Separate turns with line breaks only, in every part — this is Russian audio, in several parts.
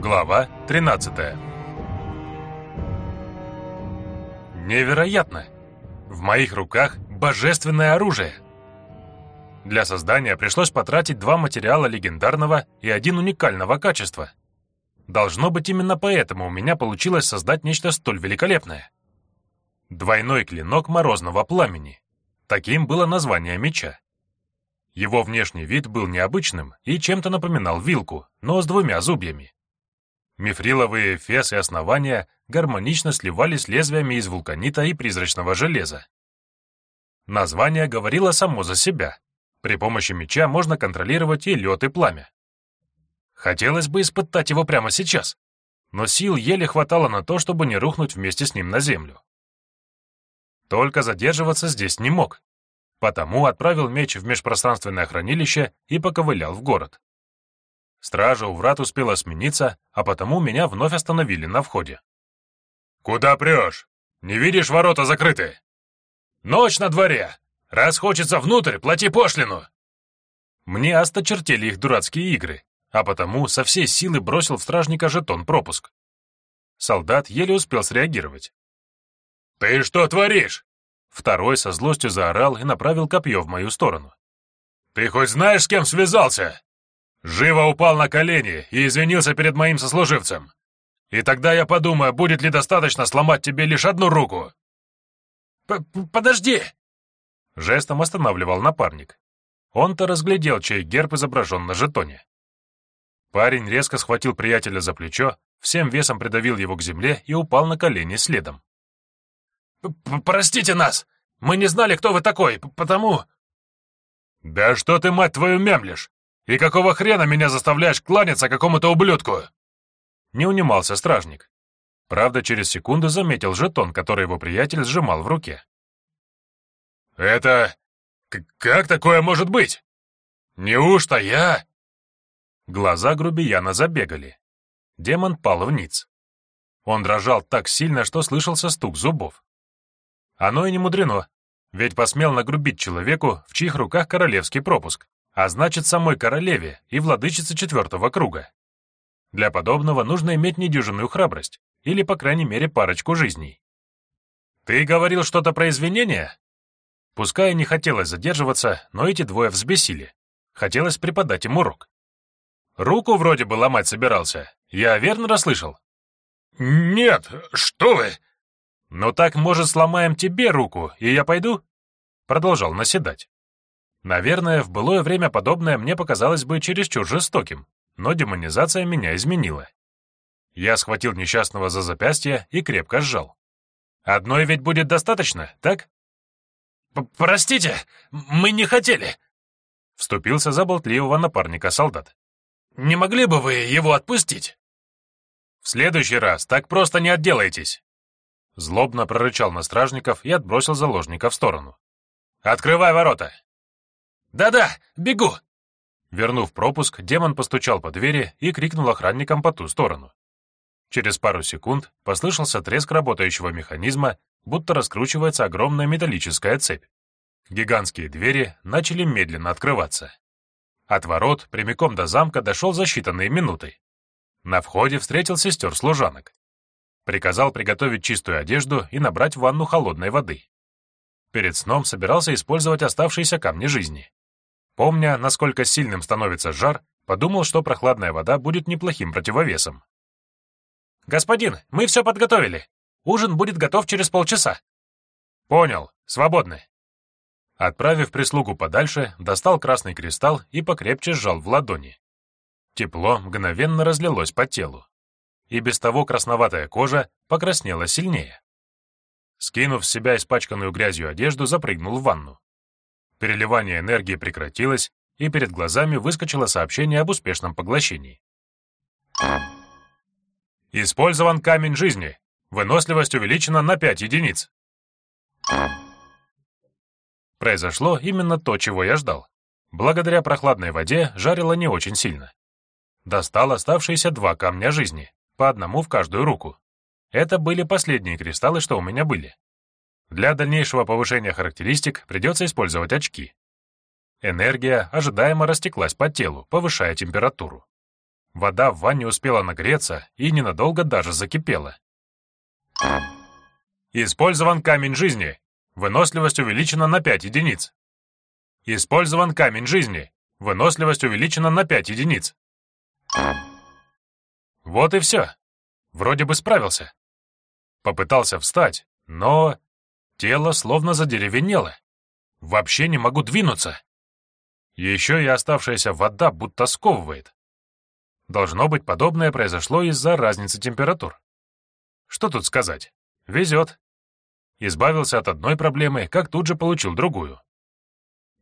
Глава 13 Невероятно! В моих руках божественное оружие! Для создания пришлось потратить два материала легендарного и один уникального качества. Должно быть, именно поэтому у меня получилось создать нечто столь великолепное. Двойной клинок морозного пламени. Таким было название меча. Его внешний вид был необычным и чем-то напоминал вилку, но с двумя зубьями. Мифриловые фес и основания гармонично сливались лезвиями из вулканита и призрачного железа. Название говорило само за себя. При помощи меча можно контролировать и лед, и пламя. Хотелось бы испытать его прямо сейчас, но сил еле хватало на то, чтобы не рухнуть вместе с ним на землю. Только задерживаться здесь не мог, потому отправил меч в межпространственное хранилище и поковылял в город. Стража у врат успела смениться, а потому меня вновь остановили на входе. «Куда прешь? Не видишь, ворота закрыты?» «Ночь на дворе! Раз хочется внутрь, плати пошлину!» Мне осточертели их дурацкие игры, а потому со всей силы бросил в стражника жетон пропуск. Солдат еле успел среагировать. «Ты что творишь?» Второй со злостью заорал и направил копье в мою сторону. «Ты хоть знаешь, с кем связался?» Живо упал на колени и извинился перед моим сослуживцем. И тогда я подумаю, будет ли достаточно сломать тебе лишь одну руку. П «Подожди!» Жестом останавливал напарник. Он-то разглядел, чей герб изображен на жетоне. Парень резко схватил приятеля за плечо, всем весом придавил его к земле и упал на колени следом. «Простите нас! Мы не знали, кто вы такой, потому...» «Да что ты, мать твою, мямлишь? «И какого хрена меня заставляешь кланяться какому-то ублюдку?» Не унимался стражник. Правда, через секунду заметил жетон, который его приятель сжимал в руке. «Это... как такое может быть? Неужто я...» Глаза грубияна забегали. Демон пал вниз. Он дрожал так сильно, что слышался стук зубов. Оно и не мудрено, ведь посмел нагрубить человеку, в чьих руках королевский пропуск а значит самой королеве и владычице четвертого круга. Для подобного нужно иметь недюжинную храбрость, или, по крайней мере, парочку жизней. «Ты говорил что-то про извинения?» Пускай не хотелось задерживаться, но эти двое взбесили. Хотелось преподать им урок. «Руку вроде бы ломать собирался. Я верно расслышал?» «Нет, что вы!» «Ну так, может, сломаем тебе руку, и я пойду?» Продолжал наседать. Наверное, в былое время подобное мне показалось бы чересчур жестоким, но демонизация меня изменила. Я схватил несчастного за запястье и крепко сжал. Одной ведь будет достаточно, так? «Простите, мы не хотели!» Вступился за болтливого напарника солдат. «Не могли бы вы его отпустить?» «В следующий раз так просто не отделаетесь!» Злобно прорычал на стражников и отбросил заложника в сторону. «Открывай ворота!» «Да-да, бегу!» Вернув пропуск, демон постучал по двери и крикнул охранникам по ту сторону. Через пару секунд послышался треск работающего механизма, будто раскручивается огромная металлическая цепь. Гигантские двери начали медленно открываться. От ворот прямиком до замка дошел за считанные минуты. На входе встретил сестер-служанок. Приказал приготовить чистую одежду и набрать в ванну холодной воды. Перед сном собирался использовать оставшиеся камни жизни. Помня, насколько сильным становится жар, подумал, что прохладная вода будет неплохим противовесом. «Господин, мы все подготовили. Ужин будет готов через полчаса». «Понял. Свободны». Отправив прислугу подальше, достал красный кристалл и покрепче сжал в ладони. Тепло мгновенно разлилось по телу. И без того красноватая кожа покраснела сильнее. Скинув с себя испачканную грязью одежду, запрыгнул в ванну. Переливание энергии прекратилось, и перед глазами выскочило сообщение об успешном поглощении. Использован камень жизни. Выносливость увеличена на 5 единиц. Произошло именно то, чего я ждал. Благодаря прохладной воде жарило не очень сильно. Достал оставшиеся два камня жизни, по одному в каждую руку. Это были последние кристаллы, что у меня были. Для дальнейшего повышения характеристик придется использовать очки. Энергия ожидаемо растеклась по телу, повышая температуру. Вода в ванне успела нагреться и ненадолго даже закипела. Использован камень жизни. Выносливость увеличена на 5 единиц. Использован камень жизни. Выносливость увеличена на 5 единиц. Вот и все. Вроде бы справился. Попытался встать, но тело словно задеревенело. Вообще не могу двинуться. Еще и оставшаяся вода будто сковывает. Должно быть, подобное произошло из-за разницы температур. Что тут сказать? Везет. Избавился от одной проблемы, как тут же получил другую.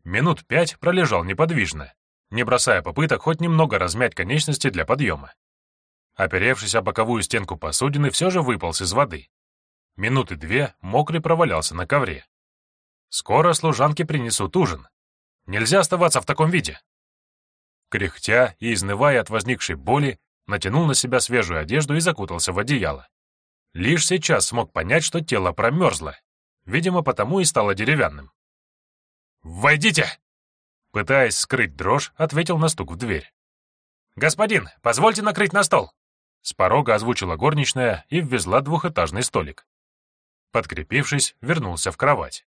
Минут пять пролежал неподвижно, не бросая попыток хоть немного размять конечности для подъема. Оперевшись о боковую стенку посудины, все же выполз из воды. Минуты две мокрый провалялся на ковре. Скоро служанки принесут ужин. Нельзя оставаться в таком виде. Кряхтя и изнывая от возникшей боли, натянул на себя свежую одежду и закутался в одеяло. Лишь сейчас смог понять, что тело промерзло. Видимо, потому и стало деревянным. «Войдите!» Пытаясь скрыть дрожь, ответил на стук в дверь. «Господин, позвольте накрыть на стол!» С порога озвучила горничная и ввезла двухэтажный столик. Подкрепившись, вернулся в кровать.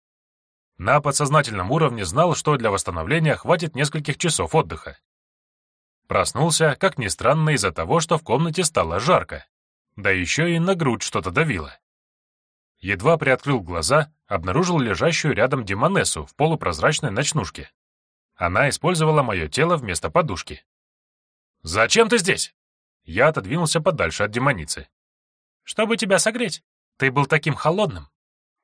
На подсознательном уровне знал, что для восстановления хватит нескольких часов отдыха. Проснулся, как ни странно, из-за того, что в комнате стало жарко. Да еще и на грудь что-то давило. Едва приоткрыл глаза, обнаружил лежащую рядом Демонессу в полупрозрачной ночнушке. Она использовала мое тело вместо подушки. «Зачем ты здесь?» Я отодвинулся подальше от демоницы. «Чтобы тебя согреть. Ты был таким холодным.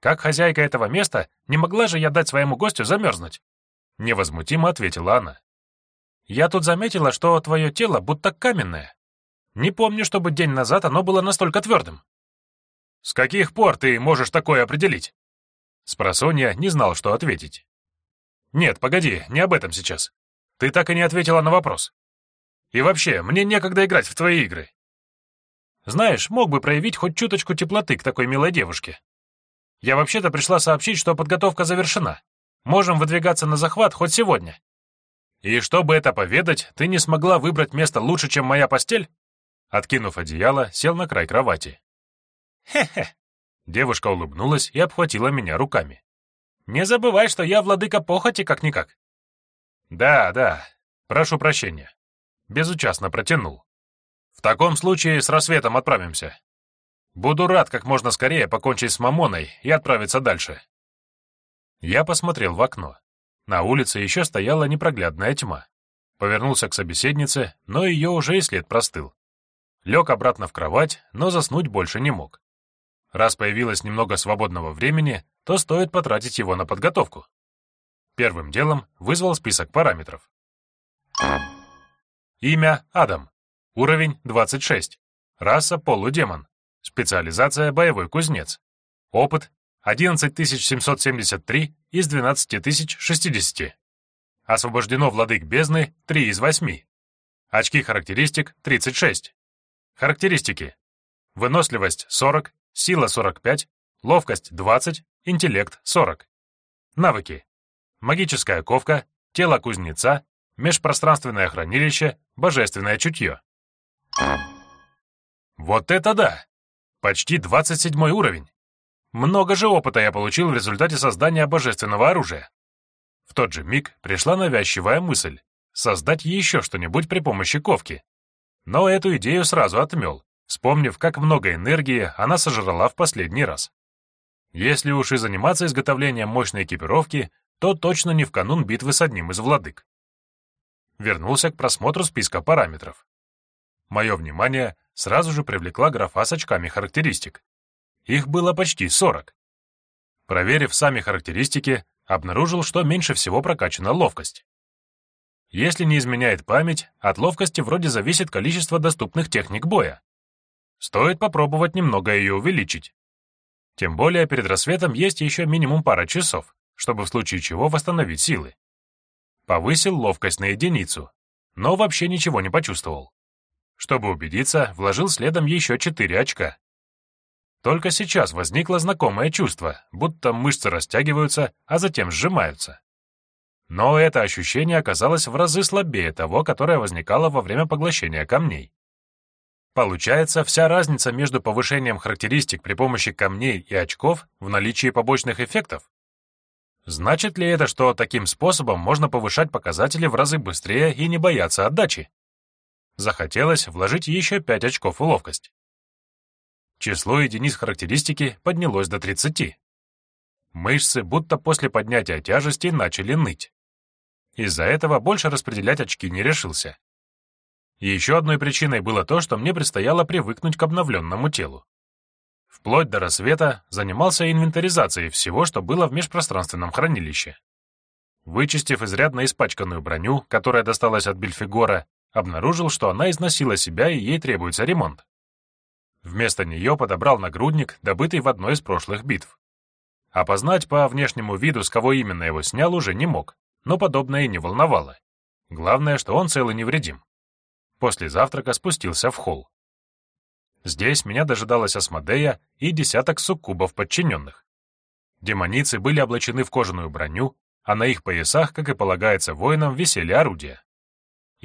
Как хозяйка этого места, не могла же я дать своему гостю замерзнуть?» Невозмутимо ответила она. Я тут заметила, что твое тело будто каменное. Не помню, чтобы день назад оно было настолько твердым. С каких пор ты можешь такое определить? Спросонья не знал, что ответить. Нет, погоди, не об этом сейчас. Ты так и не ответила на вопрос. И вообще, мне некогда играть в твои игры. Знаешь, мог бы проявить хоть чуточку теплоты к такой милой девушке. Я вообще-то пришла сообщить, что подготовка завершена. Можем выдвигаться на захват хоть сегодня. «И чтобы это поведать, ты не смогла выбрать место лучше, чем моя постель?» Откинув одеяло, сел на край кровати. «Хе-хе!» Девушка улыбнулась и обхватила меня руками. «Не забывай, что я владыка похоти как-никак». «Да, да, прошу прощения». Безучастно протянул. «В таком случае с рассветом отправимся. Буду рад как можно скорее покончить с Мамоной и отправиться дальше». Я посмотрел в окно. На улице еще стояла непроглядная тьма. Повернулся к собеседнице, но ее уже и след простыл. Лег обратно в кровать, но заснуть больше не мог. Раз появилось немного свободного времени, то стоит потратить его на подготовку. Первым делом вызвал список параметров. Имя — Адам. Уровень — 26. Раса — полудемон. Специализация — боевой кузнец. Опыт 11773 из 12060. Освобождено владык бездны 3 из 8. Очки характеристик 36. Характеристики. Выносливость 40, сила 45, ловкость 20, интеллект 40. Навыки. Магическая ковка, тело кузнеца, межпространственное хранилище, божественное чутье. Вот это да! Почти 27 уровень. Много же опыта я получил в результате создания божественного оружия. В тот же миг пришла навязчивая мысль — создать еще что-нибудь при помощи ковки. Но эту идею сразу отмел, вспомнив, как много энергии она сожрала в последний раз. Если уж и заниматься изготовлением мощной экипировки, то точно не в канун битвы с одним из владык. Вернулся к просмотру списка параметров. Мое внимание сразу же привлекла графа с очками характеристик. Их было почти 40. Проверив сами характеристики, обнаружил, что меньше всего прокачана ловкость. Если не изменяет память, от ловкости вроде зависит количество доступных техник боя. Стоит попробовать немного ее увеличить. Тем более перед рассветом есть еще минимум пара часов, чтобы в случае чего восстановить силы. Повысил ловкость на единицу, но вообще ничего не почувствовал. Чтобы убедиться, вложил следом еще 4 очка. Только сейчас возникло знакомое чувство, будто мышцы растягиваются, а затем сжимаются. Но это ощущение оказалось в разы слабее того, которое возникало во время поглощения камней. Получается, вся разница между повышением характеристик при помощи камней и очков в наличии побочных эффектов. Значит ли это, что таким способом можно повышать показатели в разы быстрее и не бояться отдачи? Захотелось вложить еще 5 очков в ловкость. Число единиц характеристики поднялось до 30. Мышцы, будто после поднятия тяжести, начали ныть. Из-за этого больше распределять очки не решился. Еще одной причиной было то, что мне предстояло привыкнуть к обновленному телу. Вплоть до рассвета занимался инвентаризацией всего, что было в межпространственном хранилище. Вычистив изрядно испачканную броню, которая досталась от Бельфигора, обнаружил, что она износила себя и ей требуется ремонт. Вместо нее подобрал нагрудник, добытый в одной из прошлых битв. Опознать по внешнему виду, с кого именно его снял, уже не мог, но подобное и не волновало. Главное, что он цел и невредим. После завтрака спустился в холл. Здесь меня дожидалась Асмодея и десяток суккубов подчиненных. Демоницы были облачены в кожаную броню, а на их поясах, как и полагается воинам, висели орудия.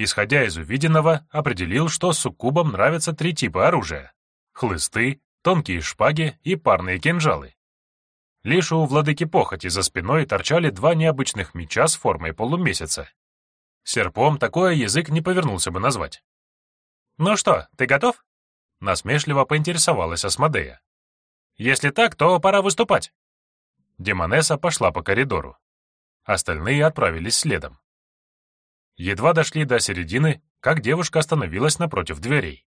Исходя из увиденного, определил, что суккубам нравятся три типа оружия — хлысты, тонкие шпаги и парные кинжалы. Лишь у владыки похоти за спиной торчали два необычных меча с формой полумесяца. Серпом такое язык не повернулся бы назвать. «Ну что, ты готов?» Насмешливо поинтересовалась Асмодея. «Если так, то пора выступать». Демонесса пошла по коридору. Остальные отправились следом. Едва дошли до середины, как девушка остановилась напротив дверей.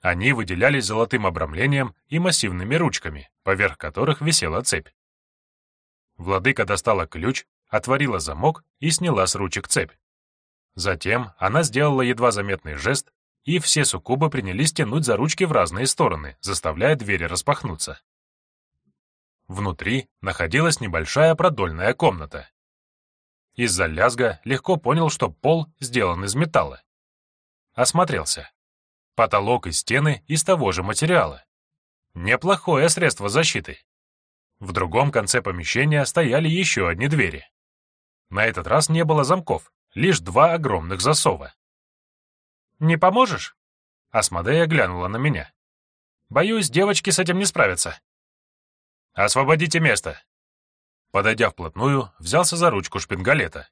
Они выделялись золотым обрамлением и массивными ручками, поверх которых висела цепь. Владыка достала ключ, отворила замок и сняла с ручек цепь. Затем она сделала едва заметный жест, и все суккубы принялись тянуть за ручки в разные стороны, заставляя двери распахнуться. Внутри находилась небольшая продольная комната. Из-за лязга легко понял, что пол сделан из металла. Осмотрелся. Потолок и стены из того же материала. Неплохое средство защиты. В другом конце помещения стояли еще одни двери. На этот раз не было замков, лишь два огромных засова. «Не поможешь?» Асмодея глянула на меня. «Боюсь, девочки с этим не справятся». «Освободите место!» Подойдя вплотную, взялся за ручку шпингалета.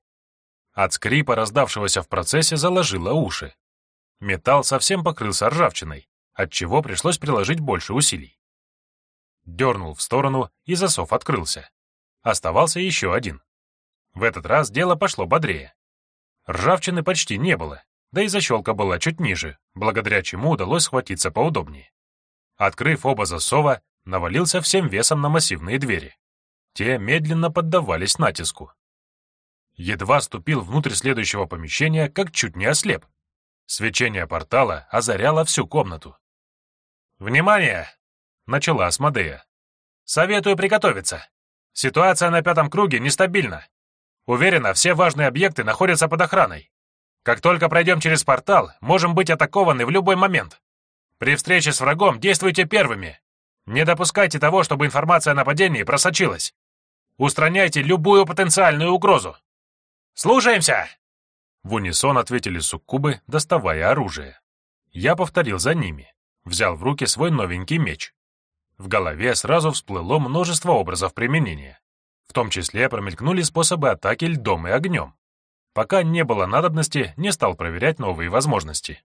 От скрипа, раздавшегося в процессе, заложило уши. Металл совсем покрылся ржавчиной, отчего пришлось приложить больше усилий. Дернул в сторону, и засов открылся. Оставался еще один. В этот раз дело пошло бодрее. Ржавчины почти не было, да и защелка была чуть ниже, благодаря чему удалось схватиться поудобнее. Открыв оба засова, навалился всем весом на массивные двери. Те медленно поддавались натиску. Едва ступил внутрь следующего помещения, как чуть не ослеп. Свечение портала озаряло всю комнату. «Внимание!» — начала Асмодея. «Советую приготовиться. Ситуация на пятом круге нестабильна. Уверена, все важные объекты находятся под охраной. Как только пройдем через портал, можем быть атакованы в любой момент. При встрече с врагом действуйте первыми. Не допускайте того, чтобы информация о нападении просочилась. Устраняйте любую потенциальную угрозу. Слушаемся!» В унисон ответили суккубы, доставая оружие. Я повторил за ними, взял в руки свой новенький меч. В голове сразу всплыло множество образов применения. В том числе промелькнули способы атаки льдом и огнем. Пока не было надобности, не стал проверять новые возможности.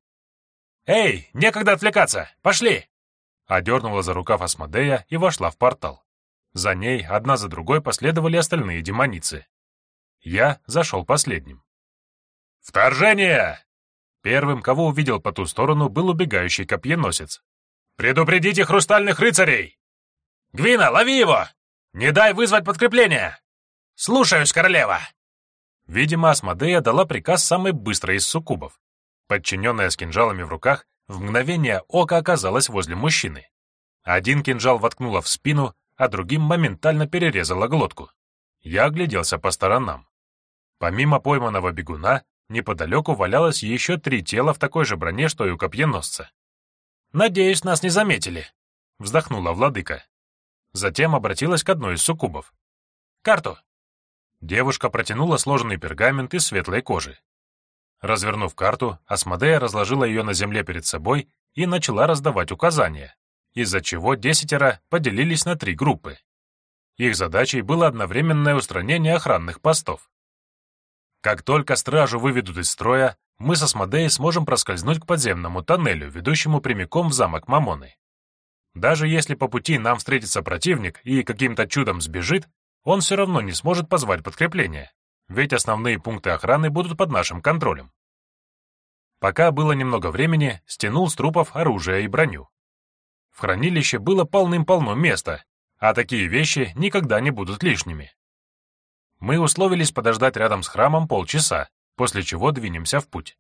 «Эй, некогда отвлекаться! Пошли!» Одернула за рукав Асмодея и вошла в портал. За ней одна за другой последовали остальные демоницы. Я зашел последним. «Вторжение!» Первым, кого увидел по ту сторону, был убегающий копьеносец. «Предупредите хрустальных рыцарей!» «Гвина, лови его! Не дай вызвать подкрепление!» «Слушаюсь, королева!» Видимо, Асмодея дала приказ самой быстрой из суккубов. Подчиненная с кинжалами в руках, в мгновение ока оказалась возле мужчины. Один кинжал воткнула в спину, а другим моментально перерезала глотку. Я огляделся по сторонам. Помимо пойманного бегуна, Неподалеку валялось еще три тела в такой же броне, что и у копьеносца. «Надеюсь, нас не заметили», — вздохнула владыка. Затем обратилась к одной из суккубов. «Карту!» Девушка протянула сложенный пергамент из светлой кожи. Развернув карту, Асмодея разложила ее на земле перед собой и начала раздавать указания, из-за чего десятеро поделились на три группы. Их задачей было одновременное устранение охранных постов. Как только стражу выведут из строя, мы с Асмодеей сможем проскользнуть к подземному тоннелю, ведущему прямиком в замок Мамоны. Даже если по пути нам встретится противник и каким-то чудом сбежит, он все равно не сможет позвать подкрепление, ведь основные пункты охраны будут под нашим контролем. Пока было немного времени, стянул с трупов оружие и броню. В хранилище было полным-полно места, а такие вещи никогда не будут лишними. Мы условились подождать рядом с храмом полчаса, после чего двинемся в путь.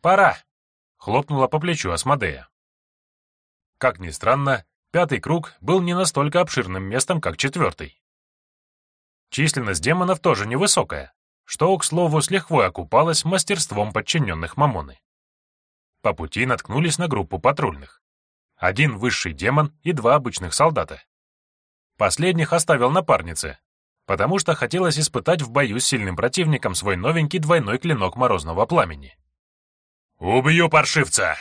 «Пора!» — хлопнула по плечу Асмодея. Как ни странно, пятый круг был не настолько обширным местом, как четвертый. Численность демонов тоже невысокая, что, к слову, с лихвой окупалось мастерством подчиненных Мамоны. По пути наткнулись на группу патрульных. Один высший демон и два обычных солдата. Последних оставил напарнице, потому что хотелось испытать в бою с сильным противником свой новенький двойной клинок морозного пламени. «Убью паршивца!»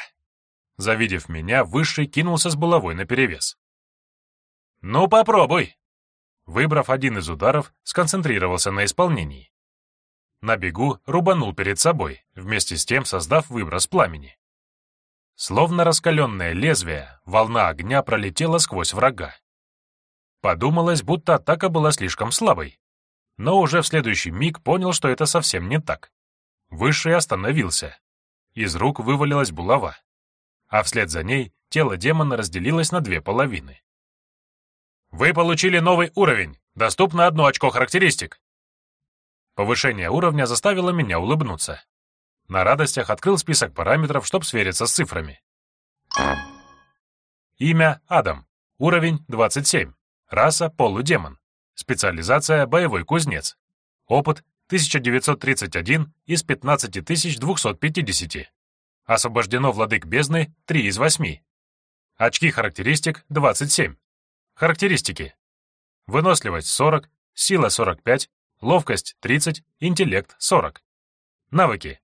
Завидев меня, Высший кинулся с булавой наперевес. «Ну, попробуй!» Выбрав один из ударов, сконцентрировался на исполнении. На бегу рубанул перед собой, вместе с тем создав выброс пламени. Словно раскаленное лезвие, волна огня пролетела сквозь врага. Подумалось, будто атака была слишком слабой. Но уже в следующий миг понял, что это совсем не так. Высший остановился. Из рук вывалилась булава. А вслед за ней тело демона разделилось на две половины. Вы получили новый уровень. Доступно одно очко характеристик. Повышение уровня заставило меня улыбнуться. На радостях открыл список параметров, чтобы свериться с цифрами. Имя Адам. Уровень 27. Раса – полудемон. Специализация – боевой кузнец. Опыт – 1931 из 15250. Освобождено владык бездны – 3 из 8. Очки характеристик – 27. Характеристики. Выносливость – 40, сила – 45, ловкость – 30, интеллект – 40. Навыки.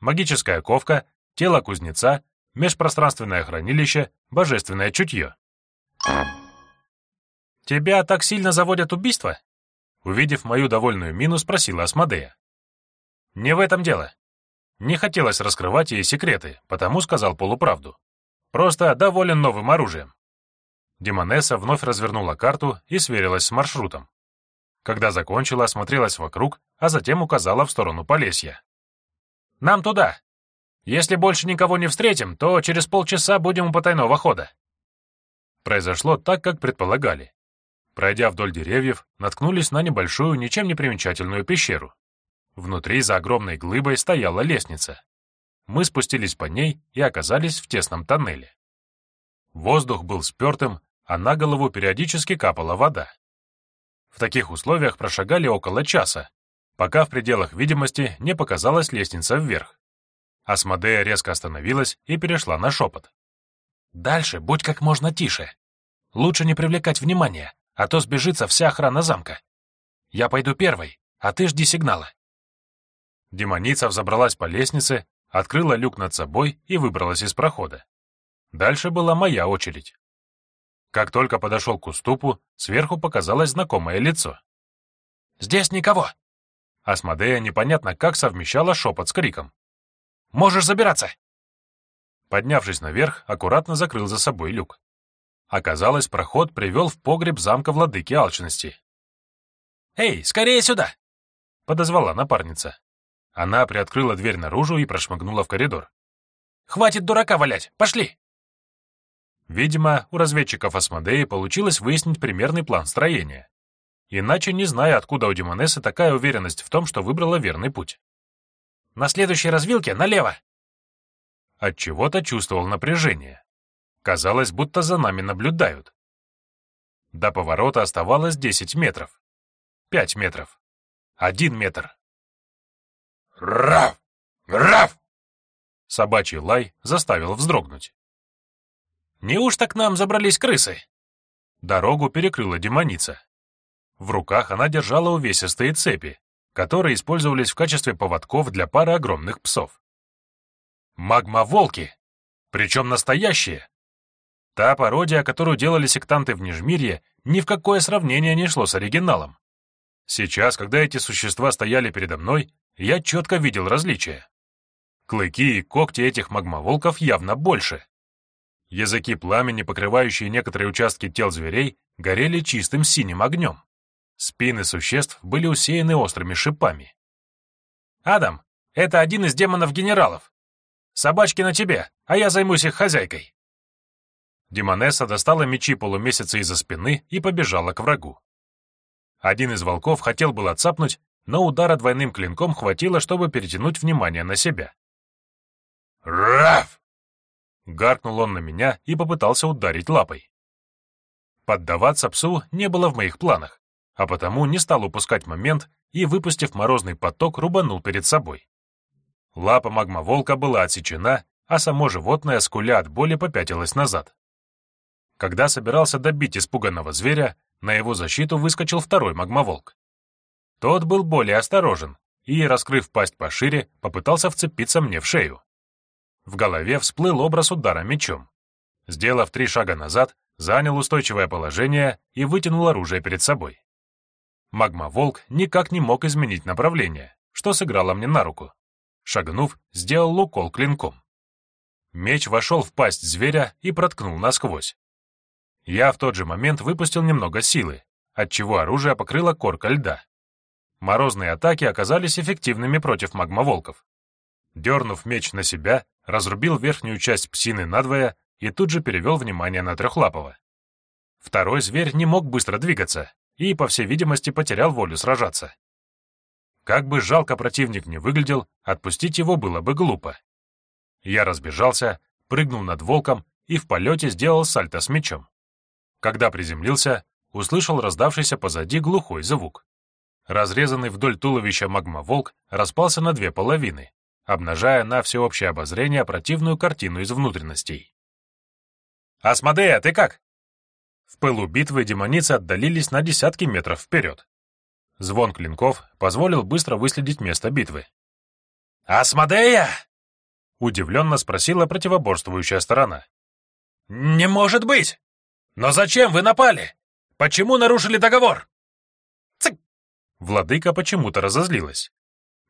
Магическая ковка, тело кузнеца, межпространственное хранилище, божественное чутье. «Тебя так сильно заводят убийства?» Увидев мою довольную мину, спросила Асмодея. «Не в этом дело. Не хотелось раскрывать ей секреты, потому сказал полуправду. Просто доволен новым оружием». Демонесса вновь развернула карту и сверилась с маршрутом. Когда закончила, осмотрелась вокруг, а затем указала в сторону Полесья. «Нам туда. Если больше никого не встретим, то через полчаса будем у потайного хода». Произошло так, как предполагали. Пройдя вдоль деревьев, наткнулись на небольшую, ничем не примечательную пещеру. Внутри за огромной глыбой стояла лестница. Мы спустились по ней и оказались в тесном тоннеле. Воздух был спертым, а на голову периодически капала вода. В таких условиях прошагали около часа, пока в пределах видимости не показалась лестница вверх. Асмодея резко остановилась и перешла на шепот. «Дальше будь как можно тише. Лучше не привлекать внимания, а то сбежится вся охрана замка. Я пойду первой, а ты жди сигнала». Демоница взобралась по лестнице, открыла люк над собой и выбралась из прохода. Дальше была моя очередь. Как только подошел к уступу, сверху показалось знакомое лицо. «Здесь никого!» Асмодея непонятно как совмещала шепот с криком. «Можешь забираться!» Поднявшись наверх, аккуратно закрыл за собой люк. Оказалось, проход привел в погреб замка владыки алчности. «Эй, скорее сюда!» — подозвала напарница. Она приоткрыла дверь наружу и прошмыгнула в коридор. «Хватит дурака валять! Пошли!» Видимо, у разведчиков Асмодеи получилось выяснить примерный план строения. Иначе не знаю, откуда у Демонессы такая уверенность в том, что выбрала верный путь. «На следующей развилке налево!» Отчего-то чувствовал напряжение. Казалось, будто за нами наблюдают. До поворота оставалось 10 метров. 5 метров. 1 метр. «Раф! Раф!» Собачий лай заставил вздрогнуть. «Неужто к нам забрались крысы?» Дорогу перекрыла демоница. В руках она держала увесистые цепи, которые использовались в качестве поводков для пары огромных псов. Магма-волки! Причем настоящие! Та пародия, которую делали сектанты в Нижмирье, ни в какое сравнение не шло с оригиналом. Сейчас, когда эти существа стояли передо мной, я четко видел различия. Клыки и когти этих магмоволков явно больше. Языки пламени, покрывающие некоторые участки тел зверей, горели чистым синим огнем. Спины существ были усеяны острыми шипами. «Адам, это один из демонов-генералов. Собачки на тебе, а я займусь их хозяйкой». Демонесса достала мечи полумесяца из-за спины и побежала к врагу. Один из волков хотел было цапнуть, но удара двойным клинком хватило, чтобы перетянуть внимание на себя. «Раф!» Гаркнул он на меня и попытался ударить лапой. Поддаваться псу не было в моих планах, а потому не стал упускать момент и, выпустив морозный поток, рубанул перед собой. Лапа магмоволка была отсечена, а само животное, скуля от боли, попятилось назад. Когда собирался добить испуганного зверя, на его защиту выскочил второй магмоволк. Тот был более осторожен и, раскрыв пасть пошире, попытался вцепиться мне в шею. В голове всплыл образ удара мечом. Сделав три шага назад, занял устойчивое положение и вытянул оружие перед собой. Магма-волк никак не мог изменить направление, что сыграло мне на руку. Шагнув, сделал укол клинком. Меч вошел в пасть зверя и проткнул насквозь. Я в тот же момент выпустил немного силы, отчего оружие покрыло корка льда. Морозные атаки оказались эффективными против магмоволков. Дернув меч на себя, разрубил верхнюю часть псины надвое и тут же перевел внимание на трехлапого. Второй зверь не мог быстро двигаться и, по всей видимости, потерял волю сражаться. Как бы жалко противник не выглядел, отпустить его было бы глупо. Я разбежался, прыгнул над волком и в полете сделал сальто с мечом. Когда приземлился, услышал раздавшийся позади глухой звук. Разрезанный вдоль туловища магма-волк распался на две половины, обнажая на всеобщее обозрение противную картину из внутренностей. «Асмодея, ты как?» В пылу битвы демоницы отдалились на десятки метров вперед. Звон клинков позволил быстро выследить место битвы. «Асмодея!» — удивленно спросила противоборствующая сторона. «Не может быть! Но зачем вы напали? Почему нарушили договор?» Цик! Владыка почему-то разозлилась.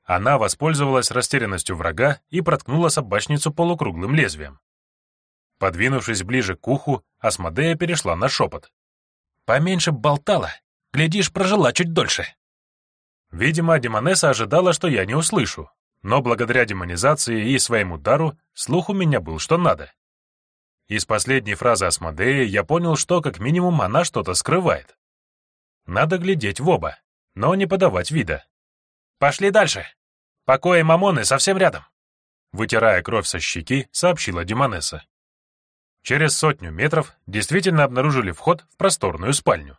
Она воспользовалась растерянностью врага и проткнула собачницу полукруглым лезвием. Подвинувшись ближе к уху, Асмодея перешла на шепот. «Поменьше болтала. Глядишь, прожила чуть дольше». Видимо, Демонесса ожидала, что я не услышу, но благодаря демонизации и своему удару слух у меня был что надо. Из последней фразы Асмодеи я понял, что как минимум она что-то скрывает. Надо глядеть в оба, но не подавать вида. «Пошли дальше!» Покои Мамоны совсем рядом!» Вытирая кровь со щеки, сообщила Демонесса. Через сотню метров действительно обнаружили вход в просторную спальню.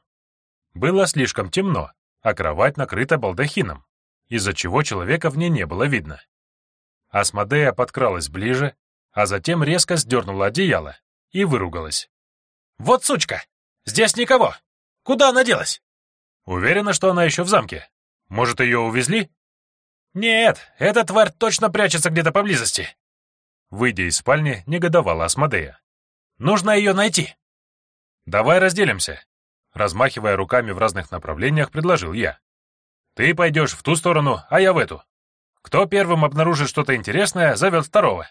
Было слишком темно, а кровать накрыта балдахином, из-за чего человека в ней не было видно. Асмодея подкралась ближе, а затем резко сдернула одеяло и выругалась. «Вот сучка! Здесь никого! Куда она делась?» «Уверена, что она еще в замке. Может, ее увезли?» «Нет, эта тварь точно прячется где-то поблизости!» Выйдя из спальни, негодовала Асмодея. «Нужно ее найти!» «Давай разделимся!» Размахивая руками в разных направлениях, предложил я. «Ты пойдешь в ту сторону, а я в эту. Кто первым обнаружит что-то интересное, зовет второго».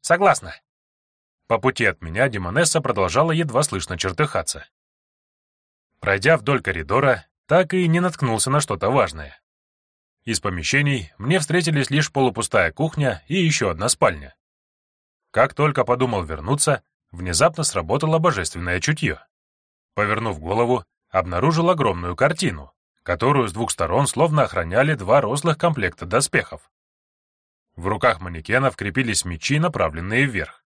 «Согласна». По пути от меня Демонесса продолжала едва слышно чертыхаться. Пройдя вдоль коридора, так и не наткнулся на что-то важное. Из помещений мне встретились лишь полупустая кухня и еще одна спальня. Как только подумал вернуться, внезапно сработало божественное чутье. Повернув голову, обнаружил огромную картину, которую с двух сторон словно охраняли два рослых комплекта доспехов. В руках манекенов крепились мечи, направленные вверх.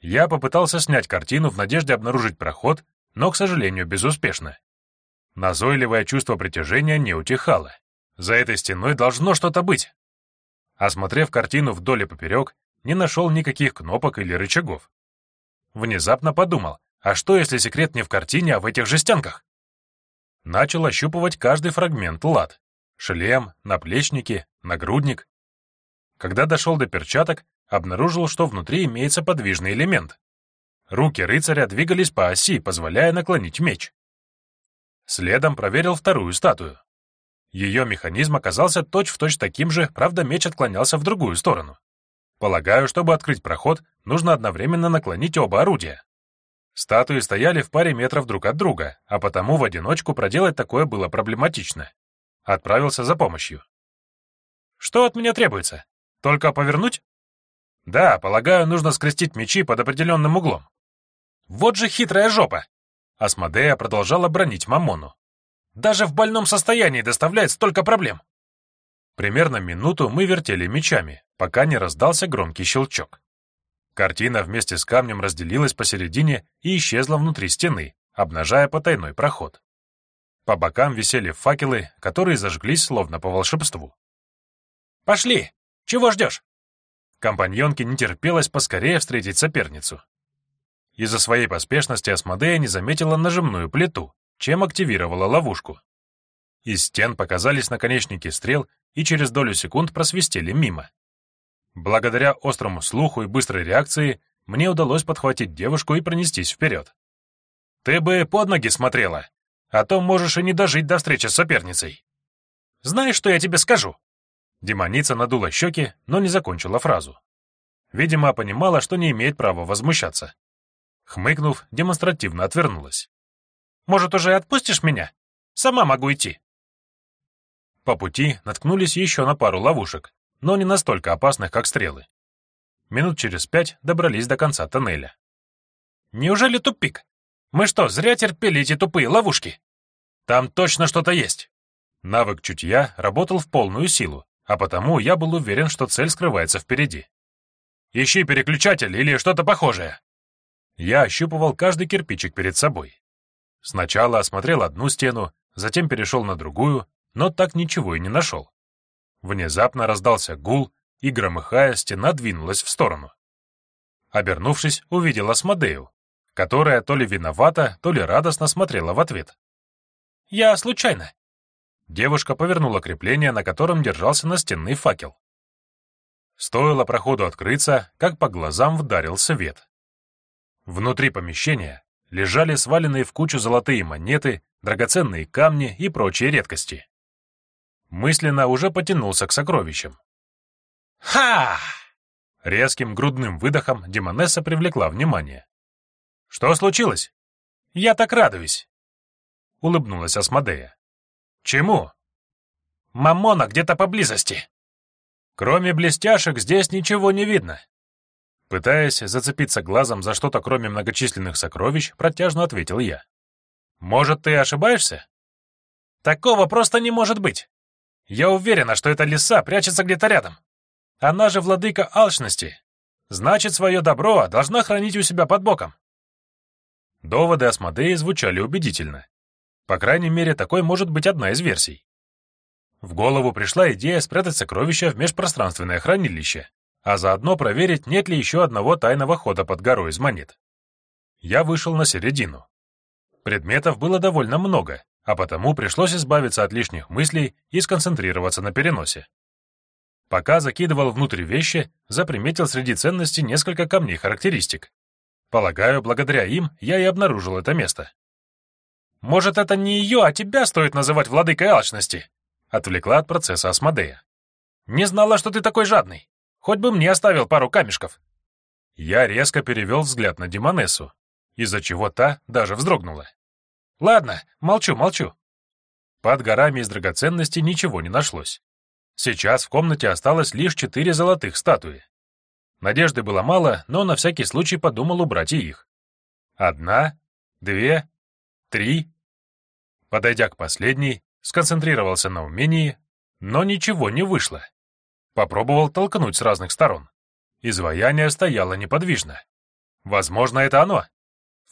Я попытался снять картину в надежде обнаружить проход, но, к сожалению, безуспешно. Назойливое чувство притяжения не утихало. За этой стеной должно что-то быть. Осмотрев картину вдоль и поперек, не нашел никаких кнопок или рычагов. Внезапно подумал, а что, если секрет не в картине, а в этих жестянках? Начал ощупывать каждый фрагмент лад. Шлем, наплечники, нагрудник. Когда дошел до перчаток, обнаружил, что внутри имеется подвижный элемент. Руки рыцаря двигались по оси, позволяя наклонить меч. Следом проверил вторую статую. Ее механизм оказался точь-в-точь точь таким же, правда, меч отклонялся в другую сторону. Полагаю, чтобы открыть проход, нужно одновременно наклонить оба орудия. Статуи стояли в паре метров друг от друга, а потому в одиночку проделать такое было проблематично. Отправился за помощью. «Что от меня требуется? Только повернуть?» «Да, полагаю, нужно скрестить мечи под определенным углом». «Вот же хитрая жопа!» Асмодея продолжала бронить Мамону. «Даже в больном состоянии доставляет столько проблем!» Примерно минуту мы вертели мечами, пока не раздался громкий щелчок. Картина вместе с камнем разделилась посередине и исчезла внутри стены, обнажая потайной проход. По бокам висели факелы, которые зажглись словно по волшебству. «Пошли! Чего ждешь?» Компаньонке не терпелось поскорее встретить соперницу. Из-за своей поспешности Асмодея не заметила нажимную плиту, чем активировала ловушку. Из стен показались наконечники стрел и через долю секунд просвистели мимо. Благодаря острому слуху и быстрой реакции мне удалось подхватить девушку и пронестись вперед. «Ты бы под ноги смотрела, а то можешь и не дожить до встречи с соперницей». «Знаешь, что я тебе скажу?» Демоница надула щеки, но не закончила фразу. Видимо, понимала, что не имеет права возмущаться. Хмыкнув, демонстративно отвернулась. «Может, уже отпустишь меня? Сама могу идти». По пути наткнулись еще на пару ловушек, но не настолько опасных, как стрелы. Минут через пять добрались до конца тоннеля. «Неужели тупик? Мы что, зря терпели эти тупые ловушки? Там точно что-то есть!» Навык чутья работал в полную силу, а потому я был уверен, что цель скрывается впереди. «Ищи переключатель или что-то похожее!» Я ощупывал каждый кирпичик перед собой. Сначала осмотрел одну стену, затем перешел на другую, но так ничего и не нашел. Внезапно раздался гул, и, громыхая, стена двинулась в сторону. Обернувшись, увидел Асмодею, которая то ли виновата, то ли радостно смотрела в ответ. «Я случайно». Девушка повернула крепление, на котором держался настенный факел. Стоило проходу открыться, как по глазам вдарил свет. Внутри помещения лежали сваленные в кучу золотые монеты, драгоценные камни и прочие редкости. Мысленно уже потянулся к сокровищам. «Ха!» Резким грудным выдохом Демонесса привлекла внимание. «Что случилось?» «Я так радуюсь!» Улыбнулась Асмодея. «Чему?» «Мамона где-то поблизости!» «Кроме блестяшек здесь ничего не видно!» Пытаясь зацепиться глазом за что-то кроме многочисленных сокровищ, протяжно ответил я. «Может, ты ошибаешься?» «Такого просто не может быть!» Я уверена, что эта лиса прячется где-то рядом. Она же владыка алчности. Значит, свое добро должна хранить у себя под боком. Доводы Асмодеи звучали убедительно. По крайней мере, такой может быть одна из версий. В голову пришла идея спрятать сокровища в межпространственное хранилище, а заодно проверить, нет ли еще одного тайного хода под горой из монет. Я вышел на середину. Предметов было довольно много, а потому пришлось избавиться от лишних мыслей и сконцентрироваться на переносе. Пока закидывал внутрь вещи, заприметил среди ценностей несколько камней характеристик. Полагаю, благодаря им я и обнаружил это место. «Может, это не ее, а тебя стоит называть владыкой алчности?» Отвлекла от процесса Асмодея. «Не знала, что ты такой жадный. Хоть бы мне оставил пару камешков». Я резко перевел взгляд на Демонессу, из-за чего та даже вздрогнула. Ладно, молчу, молчу. Под горами из драгоценностей ничего не нашлось. Сейчас в комнате осталось лишь четыре золотых статуи. Надежды было мало, но на всякий случай подумал убрать и их. Одна, две, три. Подойдя к последней, сконцентрировался на умении, но ничего не вышло. Попробовал толкнуть с разных сторон. Изваяние стояло неподвижно. Возможно, это оно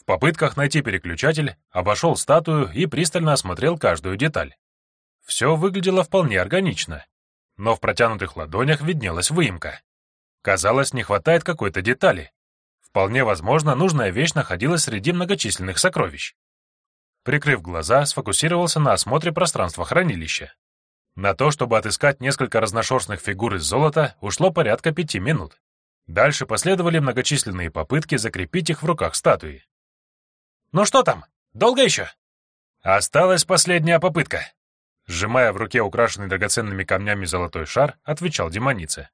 попытках найти переключатель обошел статую и пристально осмотрел каждую деталь. Все выглядело вполне органично, но в протянутых ладонях виднелась выемка. Казалось, не хватает какой-то детали. Вполне возможно, нужная вещь находилась среди многочисленных сокровищ. Прикрыв глаза, сфокусировался на осмотре пространства хранилища. На то, чтобы отыскать несколько разношерстных фигур из золота, ушло порядка пяти минут. Дальше последовали многочисленные попытки закрепить их в руках статуи. «Ну что там? Долго еще?» «Осталась последняя попытка», Сжимая в руке украшенный драгоценными камнями золотой шар, отвечал демонице.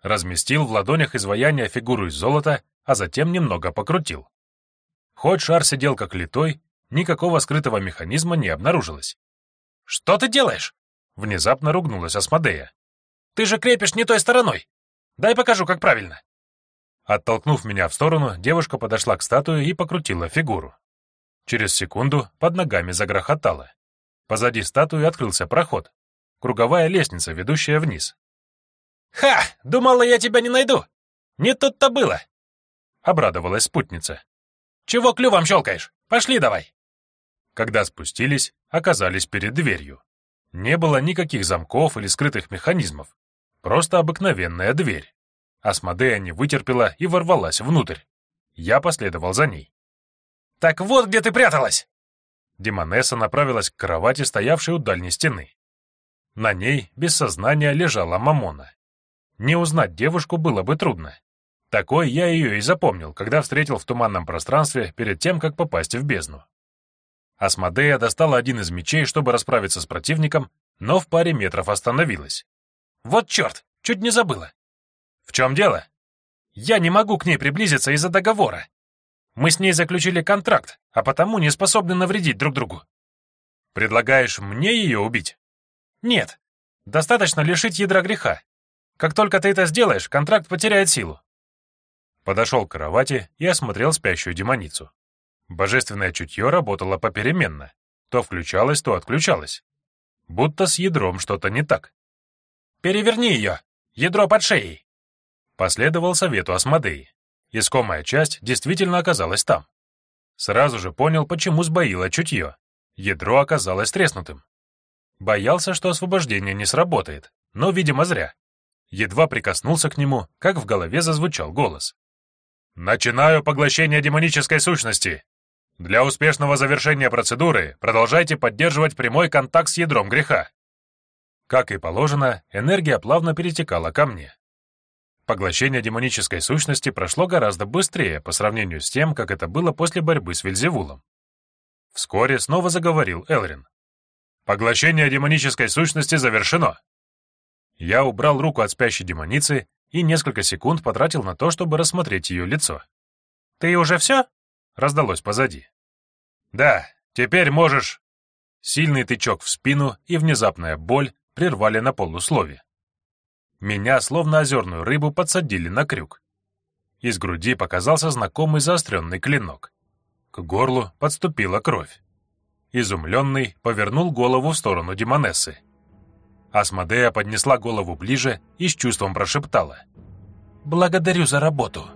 Разместил в ладонях изваяния фигуру из золота, а затем немного покрутил. Хоть шар сидел как литой, никакого скрытого механизма не обнаружилось. «Что ты делаешь?» — внезапно ругнулась Асмодея. «Ты же крепишь не той стороной! Дай покажу, как правильно!» Оттолкнув меня в сторону, девушка подошла к статуе и покрутила фигуру. Через секунду под ногами загрохотало. Позади статуи открылся проход. Круговая лестница, ведущая вниз. «Ха! Думала, я тебя не найду! Не тут-то было!» Обрадовалась спутница. «Чего клювом щелкаешь? Пошли давай!» Когда спустились, оказались перед дверью. Не было никаких замков или скрытых механизмов. Просто обыкновенная дверь. Асмодея не вытерпела и ворвалась внутрь. Я последовал за ней. «Так вот где ты пряталась!» Демонесса направилась к кровати, стоявшей у дальней стены. На ней, без сознания, лежала Мамона. Не узнать девушку было бы трудно. Такой я ее и запомнил, когда встретил в туманном пространстве перед тем, как попасть в бездну. Асмодея достала один из мечей, чтобы расправиться с противником, но в паре метров остановилась. «Вот черт! Чуть не забыла!» «В чем дело?» «Я не могу к ней приблизиться из-за договора. Мы с ней заключили контракт, а потому не способны навредить друг другу. Предлагаешь мне ее убить? Нет. Достаточно лишить ядра греха. Как только ты это сделаешь, контракт потеряет силу. Подошел к кровати и осмотрел спящую демоницу. Божественное чутье работало попеременно. То включалось, то отключалось. Будто с ядром что-то не так. «Переверни ее! Ядро под шеей!» Последовал совету Асмодеи. Искомая часть действительно оказалась там. Сразу же понял, почему сбоило чутье. Ядро оказалось треснутым. Боялся, что освобождение не сработает, но, видимо, зря. Едва прикоснулся к нему, как в голове зазвучал голос. «Начинаю поглощение демонической сущности. Для успешного завершения процедуры продолжайте поддерживать прямой контакт с ядром греха». Как и положено, энергия плавно перетекала ко мне. Поглощение демонической сущности прошло гораздо быстрее по сравнению с тем, как это было после борьбы с Вельзевулом. Вскоре снова заговорил Элрин. «Поглощение демонической сущности завершено!» Я убрал руку от спящей демоницы и несколько секунд потратил на то, чтобы рассмотреть ее лицо. «Ты уже все?» — раздалось позади. «Да, теперь можешь...» Сильный тычок в спину и внезапная боль прервали на полуслове. Меня, словно озерную рыбу, подсадили на крюк. Из груди показался знакомый заостренный клинок. К горлу подступила кровь. Изумленный повернул голову в сторону Демонессы. Асмодея поднесла голову ближе и с чувством прошептала. «Благодарю за работу.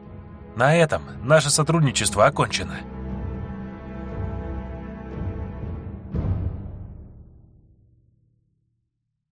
На этом наше сотрудничество окончено».